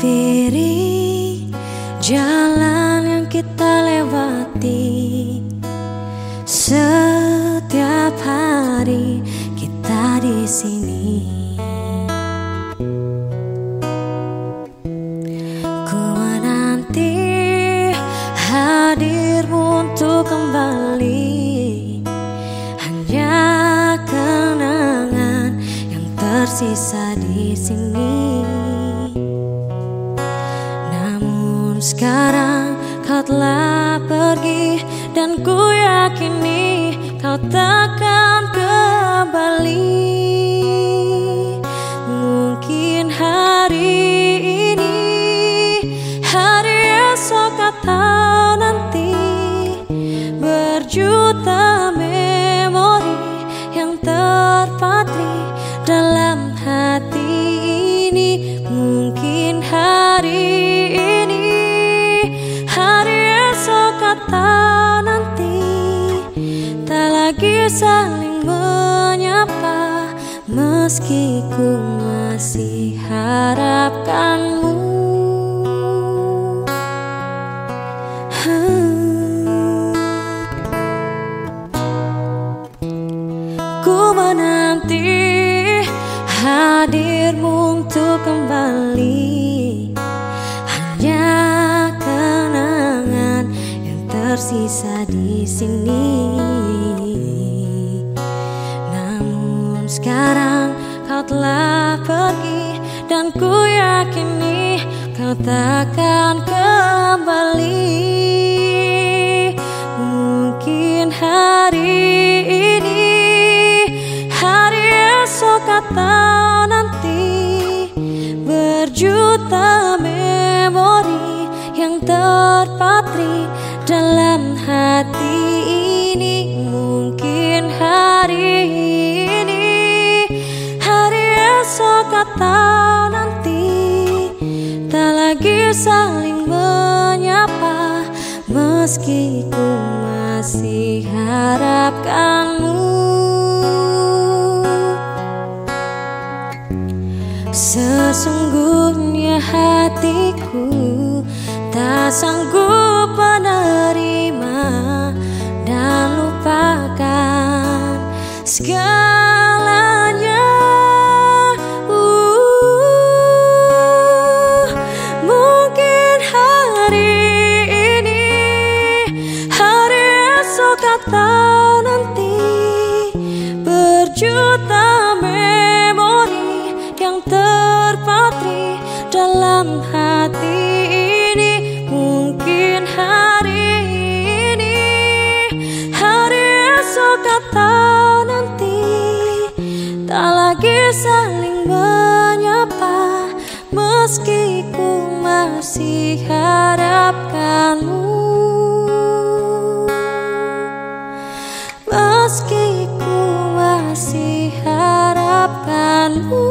menghampiri jalan yang kita lewati setiap hari kita di sini. Ku menanti hadirmu untuk kembali. Hanya kenangan yang tersisa di sini. Sekarang kau telah pergi dan ku yakini kau takkan saling menyapa Meski ku masih harapkanmu. Ku menanti hadirmu untuk kembali. Tersisa di sini. Sekarang kau telah pergi dan ku yakini kau takkan kembali. Mungkin hari ini, hari esok atau nanti berjuta memori yang terpatri dalam hati ini mungkin hari saling menyapa meski ku masih harapkanmu. Sesungguhnya hatiku tak sanggup menerima Sejuta memori yang terpatri dalam hati ini. Mungkin hari ini, hari esok atau nanti Tak lagi saling menyapa. Meski ku masih harapkanmu. Meski ku Oh.